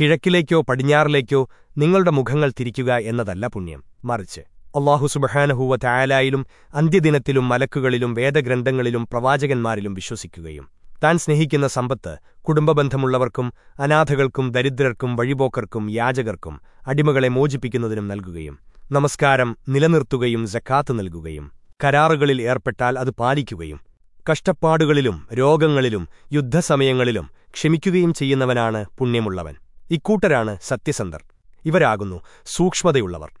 കിഴക്കിലേക്കോ പടിഞ്ഞാറിലേക്കോ നിങ്ങളുടെ മുഖങ്ങൾ തിരിക്കുക എന്നതല്ല പുണ്യം. മറിച്ച് അള്ളാഹു സുബഹാനഹൂവ തായാലായിലും അന്ത്യദിനത്തിലും മലക്കുകളിലും വേദഗ്രന്ഥങ്ങളിലും പ്രവാചകന്മാരിലും വിശ്വസിക്കുകയും താൻ സ്നേഹിക്കുന്ന സമ്പത്ത് കുടുംബബന്ധമുള്ളവർക്കും അനാഥകൾക്കും ദരിദ്രർക്കും വഴിപോക്കർക്കും യാചകർക്കും അടിമകളെ മോചിപ്പിക്കുന്നതിനും നൽകുകയും നമസ്കാരം നിലനിർത്തുകയും ജക്കാത്ത് നൽകുകയും കരാറുകളിൽ ഏർപ്പെട്ടാൽ അത് പാലിക്കുകയും കഷ്ടപ്പാടുകളിലും രോഗങ്ങളിലും യുദ്ധസമയങ്ങളിലും ക്ഷമിക്കുകയും ചെയ്യുന്നവനാണ് പുണ്യമുള്ളവൻ. ഇക്കൂട്ടരാണ് സത്യസന്ധർ. ഇവരാകുന്നു സൂക്ഷ്മതയുള്ളവർ.